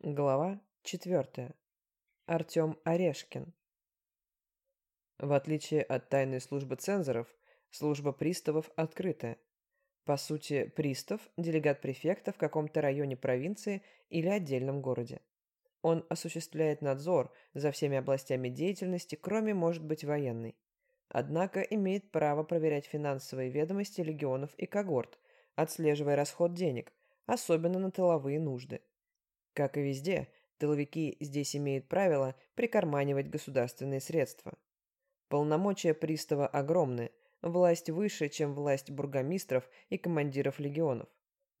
Глава 4. Артем Орешкин. В отличие от тайной службы цензоров, служба приставов открытая. По сути, пристав – делегат префекта в каком-то районе провинции или отдельном городе. Он осуществляет надзор за всеми областями деятельности, кроме, может быть, военной. Однако имеет право проверять финансовые ведомости легионов и когорт, отслеживая расход денег, особенно на тыловые нужды. Как и везде, тыловики здесь имеют правило прикарманивать государственные средства. Полномочия пристава огромны, власть выше, чем власть бургомистров и командиров легионов.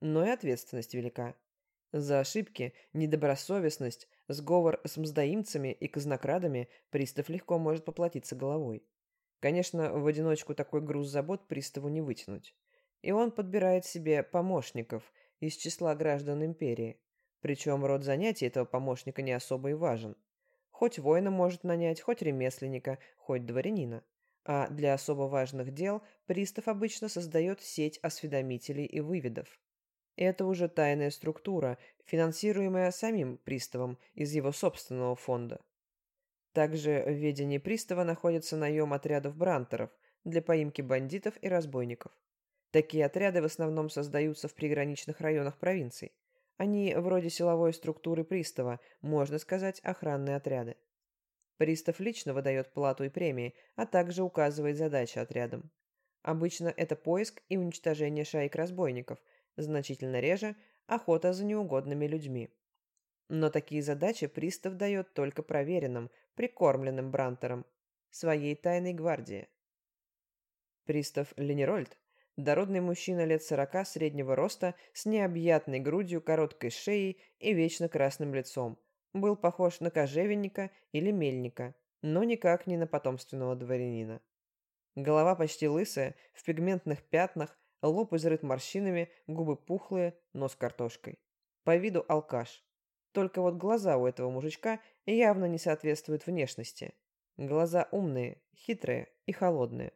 Но и ответственность велика. За ошибки, недобросовестность, сговор с мздоимцами и казнокрадами пристав легко может поплатиться головой. Конечно, в одиночку такой груз забот приставу не вытянуть. И он подбирает себе помощников из числа граждан империи. Причем род занятий этого помощника не особо и важен. Хоть воина может нанять, хоть ремесленника, хоть дворянина. А для особо важных дел пристав обычно создает сеть осведомителей и выведов. Это уже тайная структура, финансируемая самим приставом из его собственного фонда. Также в ведении пристава находится наем отрядов брантеров для поимки бандитов и разбойников. Такие отряды в основном создаются в приграничных районах провинций. Они вроде силовой структуры пристава, можно сказать, охранные отряды. Пристав лично выдает плату и премии, а также указывает задачи отрядам. Обычно это поиск и уничтожение шаек разбойников, значительно реже – охота за неугодными людьми. Но такие задачи пристав дает только проверенным, прикормленным брантерам, своей тайной гвардии. Пристав Ленерольд Дородный мужчина лет сорока среднего роста с необъятной грудью, короткой шеей и вечно красным лицом. Был похож на кожевенника или мельника, но никак не на потомственного дворянина. Голова почти лысая, в пигментных пятнах, лоб изрыт морщинами, губы пухлые, нос картошкой. По виду алкаш. Только вот глаза у этого мужичка явно не соответствуют внешности. Глаза умные, хитрые и холодные.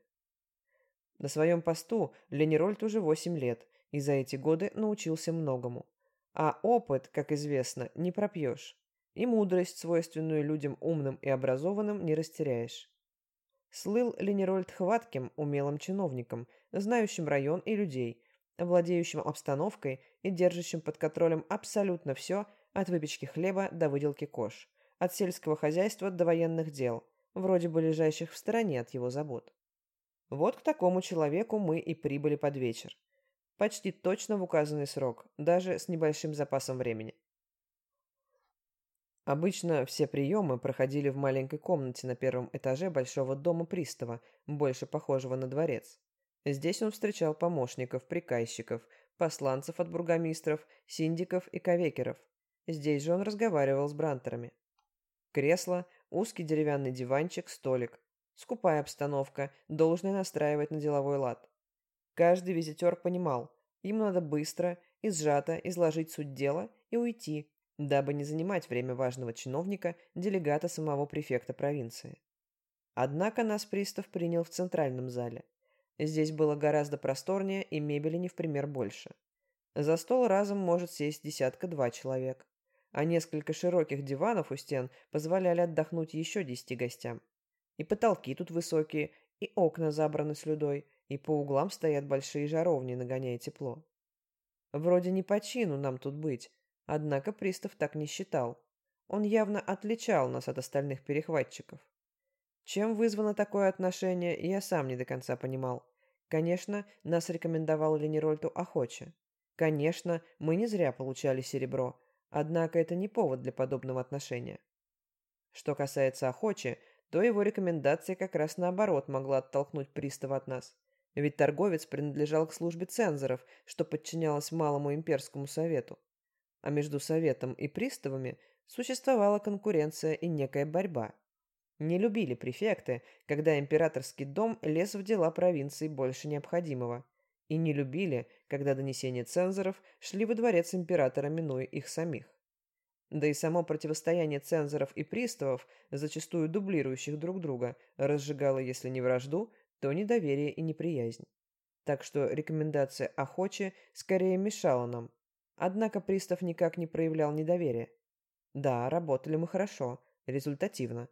На своем посту Ленерольд уже 8 лет, и за эти годы научился многому. А опыт, как известно, не пропьешь. И мудрость, свойственную людям умным и образованным, не растеряешь. Слыл Ленерольд хватким, умелым чиновником, знающим район и людей, владеющим обстановкой и держащим под контролем абсолютно все, от выпечки хлеба до выделки кож, от сельского хозяйства до военных дел, вроде бы лежащих в стороне от его забот. Вот к такому человеку мы и прибыли под вечер. Почти точно в указанный срок, даже с небольшим запасом времени. Обычно все приемы проходили в маленькой комнате на первом этаже большого дома пристава, больше похожего на дворец. Здесь он встречал помощников, приказчиков, посланцев от бургомистров, синдиков и ковекеров. Здесь же он разговаривал с брантерами. Кресло, узкий деревянный диванчик, столик. Скупая обстановка, должное настраивать на деловой лад. Каждый визитер понимал, им надо быстро и сжато изложить суть дела и уйти, дабы не занимать время важного чиновника, делегата самого префекта провинции. Однако нас пристав принял в центральном зале. Здесь было гораздо просторнее и мебели не в пример больше. За стол разом может сесть десятка-два человек, а несколько широких диванов у стен позволяли отдохнуть еще десяти гостям. И потолки тут высокие, и окна забраны слюдой, и по углам стоят большие жаровни, нагоняя тепло. Вроде не по чину нам тут быть, однако пристав так не считал. Он явно отличал нас от остальных перехватчиков. Чем вызвано такое отношение, я сам не до конца понимал. Конечно, нас рекомендовал Ленерольту охоче. Конечно, мы не зря получали серебро, однако это не повод для подобного отношения. Что касается охочи, то его рекомендация как раз наоборот могла оттолкнуть пристава от нас. Ведь торговец принадлежал к службе цензоров, что подчинялось малому имперскому совету. А между советом и приставами существовала конкуренция и некая борьба. Не любили префекты, когда императорский дом лез в дела провинции больше необходимого. И не любили, когда донесения цензоров шли во дворец императора, минуя их самих. Да и само противостояние цензоров и приставов, зачастую дублирующих друг друга, разжигало, если не вражду, то недоверие и неприязнь. Так что рекомендация охоче скорее мешала нам. Однако пристав никак не проявлял недоверия. Да, работали мы хорошо, результативно.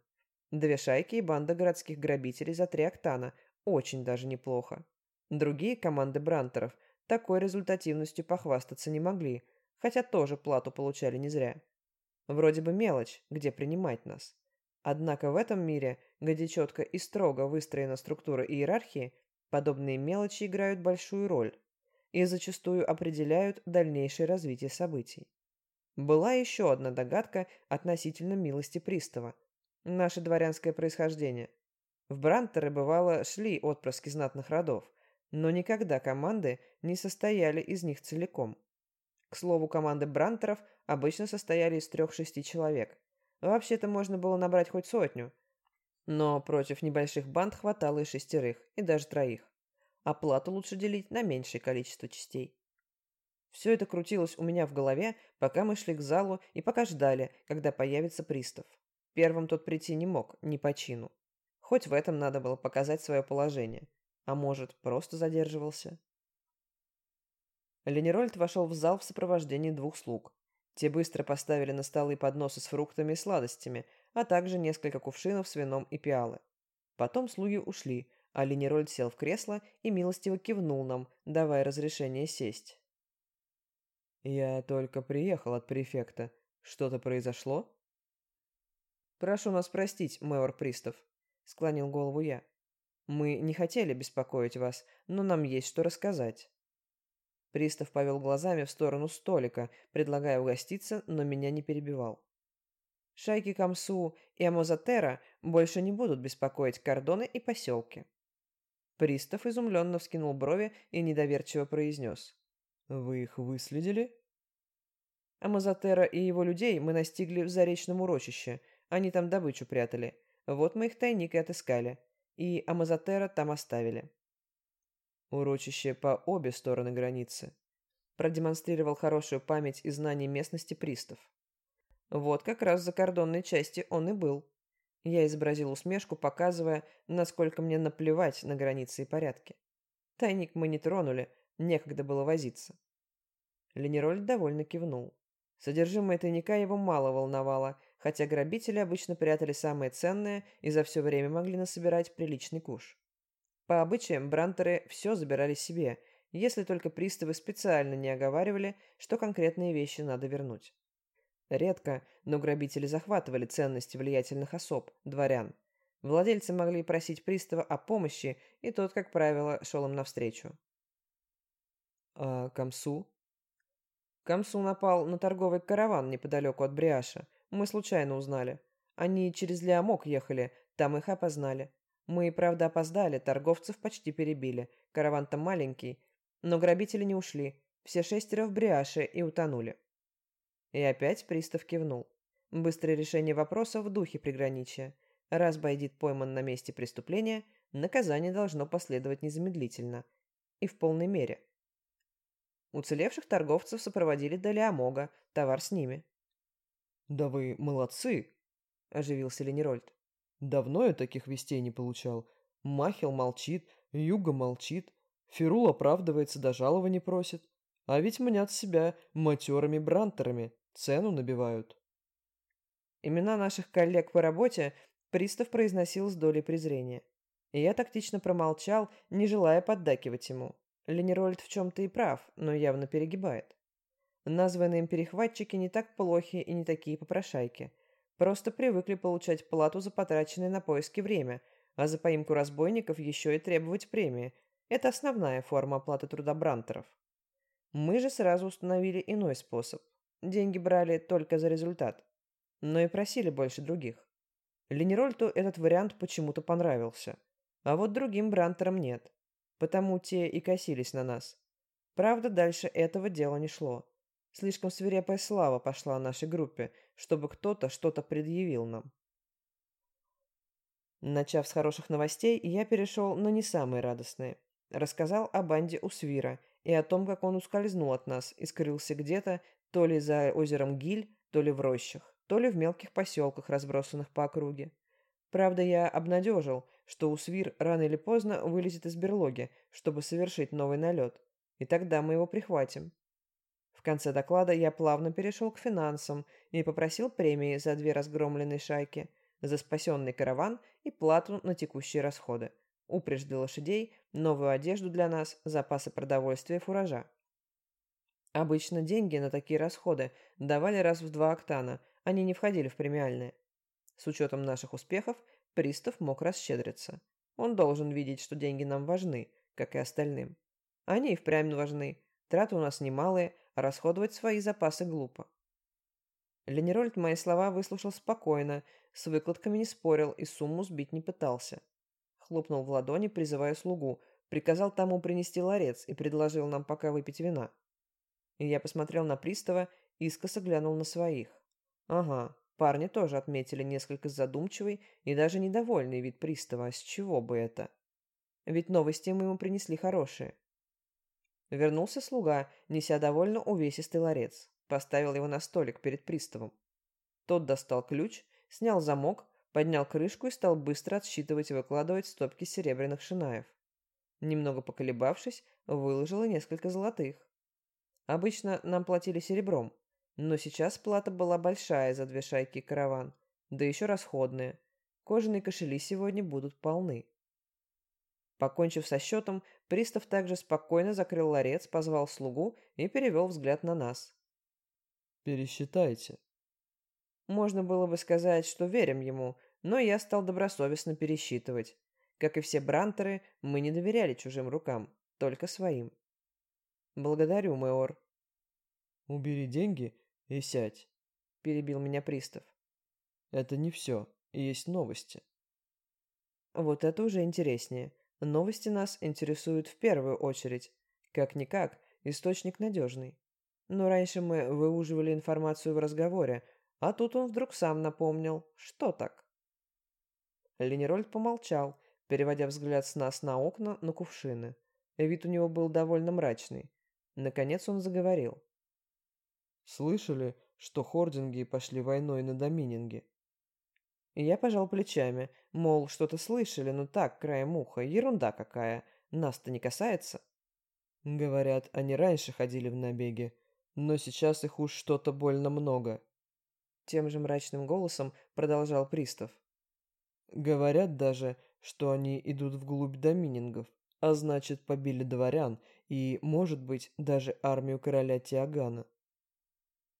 Две шайки и банда городских грабителей за три октана. Очень даже неплохо. Другие команды брантеров такой результативностью похвастаться не могли, хотя тоже плату получали не зря. Вроде бы мелочь, где принимать нас. Однако в этом мире, где четко и строго выстроена структура иерархии, подобные мелочи играют большую роль и зачастую определяют дальнейшее развитие событий. Была еще одна догадка относительно милости пристава. Наше дворянское происхождение. В Брантеры, бывало, шли отпрыски знатных родов, но никогда команды не состояли из них целиком. К слову, команды Брантеров обычно состояли из трех-шести человек. Вообще-то можно было набрать хоть сотню. Но против небольших банд хватало и шестерых, и даже троих. Оплату лучше делить на меньшее количество частей. Все это крутилось у меня в голове, пока мы шли к залу и пока ждали, когда появится пристав. Первым тот прийти не мог, ни по чину. Хоть в этом надо было показать свое положение. А может, просто задерживался. Ленерольд вошел в зал в сопровождении двух слуг. Те быстро поставили на столы подносы с фруктами и сладостями, а также несколько кувшинов с вином и пиалы. Потом слуги ушли, а Ленерольд сел в кресло и милостиво кивнул нам, давая разрешение сесть. «Я только приехал от префекта. Что-то произошло?» «Прошу нас простить, мэор Пристав», — склонил голову я. «Мы не хотели беспокоить вас, но нам есть что рассказать». Пристав повел глазами в сторону столика, предлагая угоститься, но меня не перебивал. Шайки Камсу и Амозатера больше не будут беспокоить кордоны и поселки. Пристав изумленно вскинул брови и недоверчиво произнес. «Вы их выследили?» Амазотера и его людей мы настигли в Заречном урочище. Они там добычу прятали. Вот мы их тайник и отыскали. И Амазотера там оставили. Урочище по обе стороны границы. Продемонстрировал хорошую память и знание местности пристав. Вот как раз за кордонной части он и был. Я изобразил усмешку, показывая, насколько мне наплевать на границы и порядки. Тайник мы не тронули, некогда было возиться. Ленероль довольно кивнул. Содержимое тайника его мало волновало, хотя грабители обычно прятали самое ценное и за все время могли насобирать приличный куш. По обычаям брантеры все забирали себе, если только приставы специально не оговаривали, что конкретные вещи надо вернуть. Редко, но грабители захватывали ценности влиятельных особ, дворян. Владельцы могли просить пристава о помощи, и тот, как правило, шел им навстречу. «А Камсу?» «Камсу напал на торговый караван неподалеку от Бриаша. Мы случайно узнали. Они через Леомок ехали, там их опознали. Мы, правда, опоздали, торговцев почти перебили. Караван-то маленький. Но грабители не ушли. Все шестеро в Бриаше и утонули». И опять пристав кивнул. Быстрое решение вопроса в духе приграничия. Раз Байдит пойман на месте преступления, наказание должно последовать незамедлительно. И в полной мере. Уцелевших торговцев сопроводили до Леомога, товар с ними. «Да вы молодцы!» – оживился Ленерольд. «Давно я таких вестей не получал. Махел молчит, Юга молчит, Ферул оправдывается, до жалования просит. А ведь мнят себя матерыми брантерами, цену набивают». Имена наших коллег по работе пристав произносил с долей презрения. И я тактично промолчал, не желая поддакивать ему. Ленерольд в чем-то и прав, но явно перегибает. Названные им перехватчики не так плохи и не такие попрошайки. Просто привыкли получать плату за потраченное на поиски время, а за поимку разбойников еще и требовать премии. Это основная форма оплаты труда брантеров. Мы же сразу установили иной способ. Деньги брали только за результат. Но и просили больше других. Ленерольту этот вариант почему-то понравился. А вот другим брантерам нет потому те и косились на нас. Правда, дальше этого дела не шло. Слишком свирепая слава пошла нашей группе, чтобы кто-то что-то предъявил нам. Начав с хороших новостей, я перешел на не самые радостные. Рассказал о банде Усвира и о том, как он ускользнул от нас и скрылся где-то, то ли за озером Гиль, то ли в рощах, то ли в мелких поселках, разбросанных по округе. Правда, я обнадежил, что Усвир рано или поздно вылезет из берлоги, чтобы совершить новый налет, и тогда мы его прихватим. В конце доклада я плавно перешел к финансам и попросил премии за две разгромленные шайки, за спасенный караван и плату на текущие расходы, упряжь для лошадей, новую одежду для нас, запасы продовольствия и фуража. Обычно деньги на такие расходы давали раз в два октана, они не входили в премиальные. С учетом наших успехов, пристав мог расщедриться. Он должен видеть, что деньги нам важны, как и остальным. Они и впрямь важны. Траты у нас немалые, расходовать свои запасы глупо. Ленерольд мои слова выслушал спокойно, с выкладками не спорил и сумму сбить не пытался. Хлопнул в ладони, призывая слугу, приказал тому принести ларец и предложил нам пока выпить вина. Я посмотрел на пристава, искоса глянул на своих. Ага, парни тоже отметили несколько задумчивый и даже недовольный вид пристава, а с чего бы это? Ведь новости мы ему принесли хорошие. Вернулся слуга, неся довольно увесистый ларец. Поставил его на столик перед приставом. Тот достал ключ, снял замок, поднял крышку и стал быстро отсчитывать и выкладывать стопки серебряных шинаев. Немного поколебавшись, выложила несколько золотых. Обычно нам платили серебром, но сейчас плата была большая за две шайки караван, да еще расходные. Кожаные кошели сегодня будут полны. Покончив со счетом, пристав также спокойно закрыл ларец, позвал слугу и перевел взгляд на нас. «Пересчитайте». Можно было бы сказать, что верим ему, но я стал добросовестно пересчитывать. Как и все брантеры, мы не доверяли чужим рукам, только своим. «Благодарю, Мэор». «Убери деньги и сядь», — перебил меня пристав. «Это не все, есть новости». Вот это уже интереснее. Новости нас интересуют в первую очередь. Как-никак, источник надежный. Но раньше мы выуживали информацию в разговоре, а тут он вдруг сам напомнил. Что так? Ленерольд помолчал, переводя взгляд с нас на окна, на кувшины. Вид у него был довольно мрачный. Наконец он заговорил. «Слышали, что хординги пошли войной на Домининге?» Я пожал плечами, мол, что-то слышали, но так, краем уха, ерунда какая, нас-то не касается. Говорят, они раньше ходили в набеги, но сейчас их уж что-то больно много. Тем же мрачным голосом продолжал пристав. Говорят даже, что они идут вглубь доминингов, а значит, побили дворян и, может быть, даже армию короля Тиагана.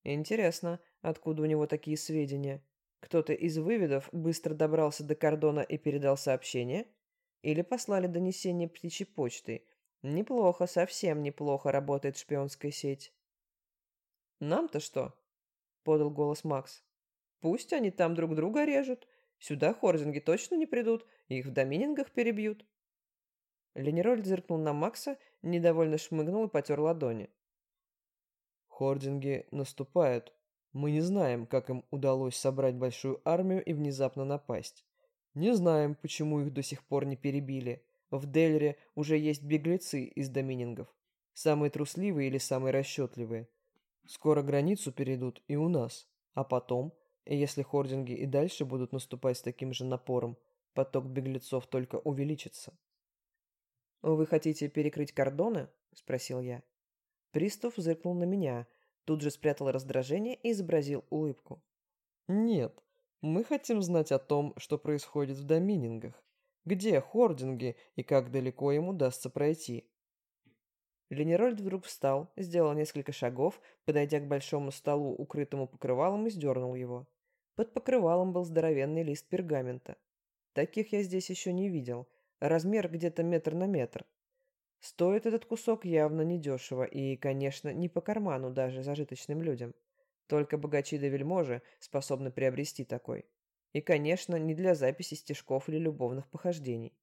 Интересно, откуда у него такие сведения? Кто-то из выведов быстро добрался до кордона и передал сообщение? Или послали донесение птичьей почтой? Неплохо, совсем неплохо работает шпионская сеть. «Нам-то что?» — подал голос Макс. «Пусть они там друг друга режут. Сюда хорзинги точно не придут, их в доминингах перебьют». Ленерольд зыркнул на Макса, недовольно шмыгнул и потер ладони. «Хординги наступают», мы не знаем, как им удалось собрать большую армию и внезапно напасть. Не знаем, почему их до сих пор не перебили. В Дельре уже есть беглецы из доминингов. Самые трусливые или самые расчетливые. Скоро границу перейдут и у нас. А потом, если хординги и дальше будут наступать с таким же напором, поток беглецов только увеличится. «Вы хотите перекрыть кордоны?» – спросил я. Пристав зыркнул на меня – Тут же спрятал раздражение и изобразил улыбку. «Нет, мы хотим знать о том, что происходит в доминингах. Где хординги и как далеко им удастся пройти?» Ленерольд вдруг встал, сделал несколько шагов, подойдя к большому столу, укрытому покрывалом, и сдернул его. Под покрывалом был здоровенный лист пергамента. Таких я здесь еще не видел. Размер где-то метр на метр. Стоит этот кусок явно недешево и, конечно, не по карману даже зажиточным людям. Только богачи да вельможи способны приобрести такой. И, конечно, не для записи стишков или любовных похождений.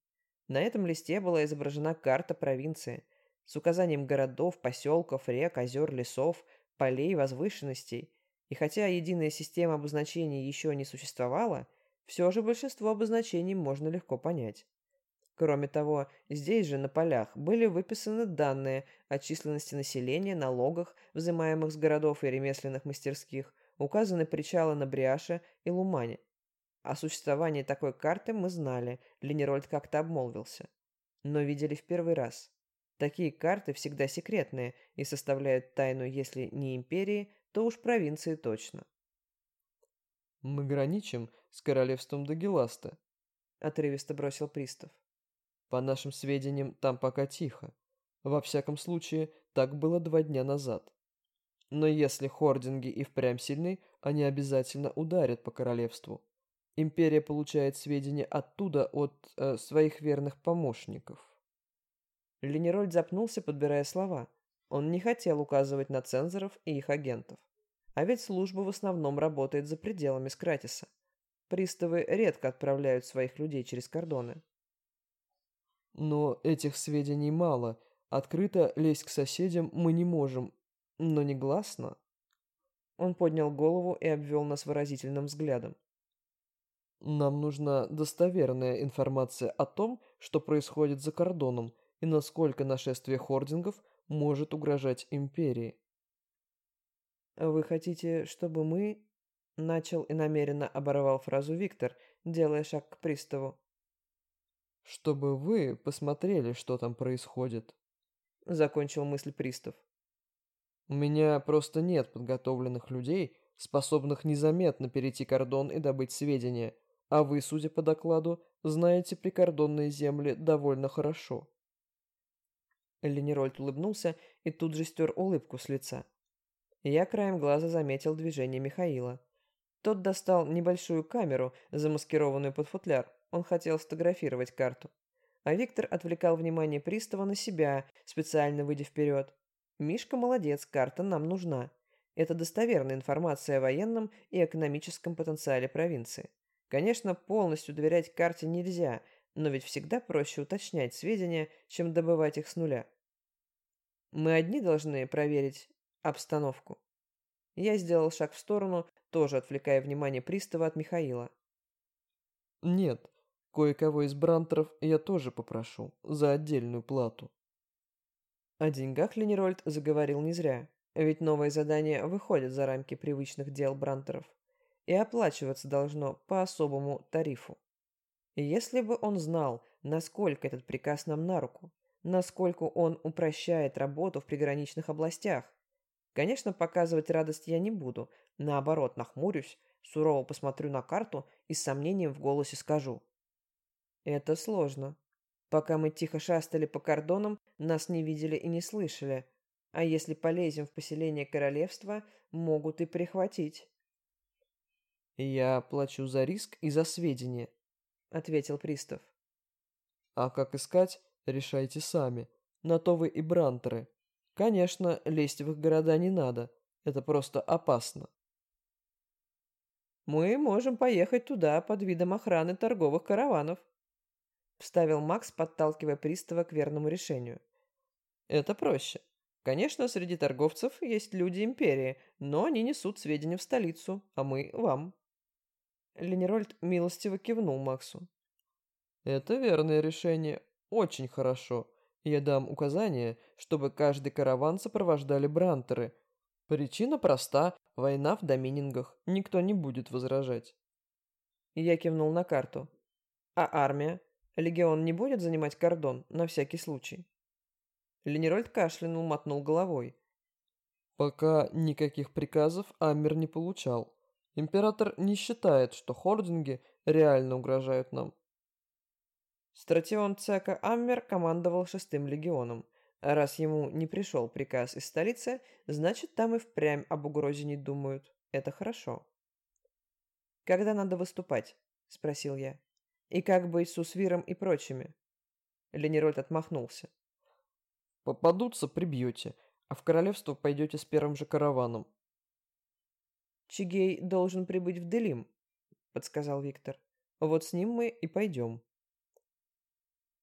На этом листе была изображена карта провинции с указанием городов, поселков, рек, озер, лесов, полей, возвышенностей. И хотя единая система обозначений еще не существовала, все же большинство обозначений можно легко понять. Кроме того, здесь же на полях были выписаны данные о численности населения, налогах, взимаемых с городов и ремесленных мастерских, указаны причалы на Бриаше и Лумане. О существовании такой карты мы знали, Ленерольд как-то обмолвился. Но видели в первый раз. Такие карты всегда секретные и составляют тайну, если не империи, то уж провинции точно. «Мы граничим с королевством Дагеласта», — отрывисто бросил пристав. «По нашим сведениям, там пока тихо. Во всяком случае, так было два дня назад. Но если хординги и впрямь сильны, они обязательно ударят по королевству. Империя получает сведения оттуда от э, своих верных помощников. Ленерольд запнулся, подбирая слова. Он не хотел указывать на цензоров и их агентов. А ведь служба в основном работает за пределами Скратиса. Приставы редко отправляют своих людей через кордоны. Но этих сведений мало. Открыто лезть к соседям мы не можем. Но негласно. Он поднял голову и обвел нас выразительным взглядом. Нам нужна достоверная информация о том, что происходит за кордоном и насколько нашествие хордингов может угрожать империи. «Вы хотите, чтобы мы...» Начал и намеренно оборвал фразу Виктор, делая шаг к приставу. «Чтобы вы посмотрели, что там происходит», — закончил мысль пристав. «У меня просто нет подготовленных людей, способных незаметно перейти кордон и добыть сведения, а вы, судя по докладу, знаете прикордонные земли довольно хорошо». Ленерольд улыбнулся и тут же стер улыбку с лица. Я краем глаза заметил движение Михаила. Тот достал небольшую камеру, замаскированную под футляр. Он хотел сфотографировать карту. А Виктор отвлекал внимание пристава на себя, специально выйдя вперед. «Мишка молодец, карта нам нужна. Это достоверная информация о военном и экономическом потенциале провинции. Конечно, полностью доверять карте нельзя, но ведь всегда проще уточнять сведения, чем добывать их с нуля. Мы одни должны проверить обстановку. Я сделал шаг в сторону, тоже отвлекая внимание пристава от Михаила. «Нет, кое-кого из брантеров я тоже попрошу, за отдельную плату». О деньгах Ленерольд заговорил не зря, ведь новое задание выходит за рамки привычных дел брантеров и оплачиваться должно по особому тарифу. Если бы он знал, насколько этот приказ нам на руку, насколько он упрощает работу в приграничных областях. Конечно, показывать радость я не буду, наоборот, нахмурюсь, сурово посмотрю на карту и с сомнением в голосе скажу. Это сложно. Пока мы тихо шастали по кордонам, нас не видели и не слышали. А если полезем в поселение королевства, могут и прихватить. Я плачу за риск и за сведения, — ответил пристав. «А как искать, решайте сами. На то вы и брантеры. Конечно, лезть в их города не надо. Это просто опасно». «Мы можем поехать туда под видом охраны торговых караванов», — вставил Макс, подталкивая пристава к верному решению. «Это проще. Конечно, среди торговцев есть люди Империи, но они несут сведения в столицу, а мы — вам». Ленерольд милостиво кивнул Максу. «Это верное решение. Очень хорошо. Я дам указание, чтобы каждый караван сопровождали брантеры. Причина проста – война в доминингах. Никто не будет возражать». Я кивнул на карту. «А армия? Легион не будет занимать кордон, на всякий случай?» Ленерольд кашлянул, мотнул головой. «Пока никаких приказов Аммер не получал. Император не считает, что хординги реально угрожают нам. Стратион Цека Аммер командовал шестым легионом. А раз ему не пришел приказ из столицы, значит, там и впрямь об угрозе не думают. Это хорошо. «Когда надо выступать?» – спросил я. «И как быть с Усвиром и прочими?» Ленерольд отмахнулся. «Попадутся – прибьете, а в королевство пойдете с первым же караваном. Чигей должен прибыть в Делим, подсказал Виктор. Вот с ним мы и пойдем.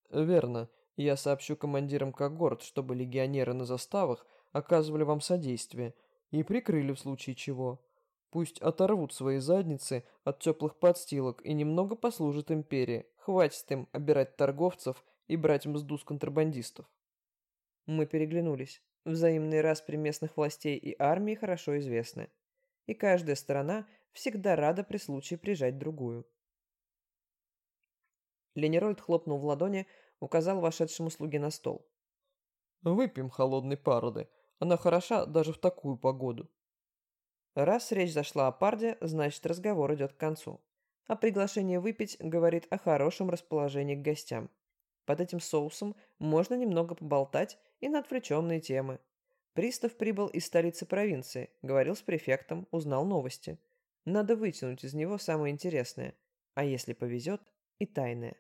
Верно. Я сообщу командирам когорт, чтобы легионеры на заставах оказывали вам содействие и прикрыли в случае чего. Пусть оторвут свои задницы от теплых подстилок и немного послужат империи. Хватит им обирать торговцев и брать мзду с контрабандистов. Мы переглянулись. Взаимные распри местных властей и армии хорошо известны и каждая сторона всегда рада при случае прижать другую. Ленерольд хлопнул в ладони, указал вошедшему слуге на стол. Выпьем холодной пароды. Она хороша даже в такую погоду. Раз речь зашла о парде, значит разговор идет к концу. А приглашение выпить говорит о хорошем расположении к гостям. Под этим соусом можно немного поболтать и на отвлеченные темы. Пристав прибыл из столицы провинции, говорил с префектом, узнал новости. Надо вытянуть из него самое интересное, а если повезет, и тайное.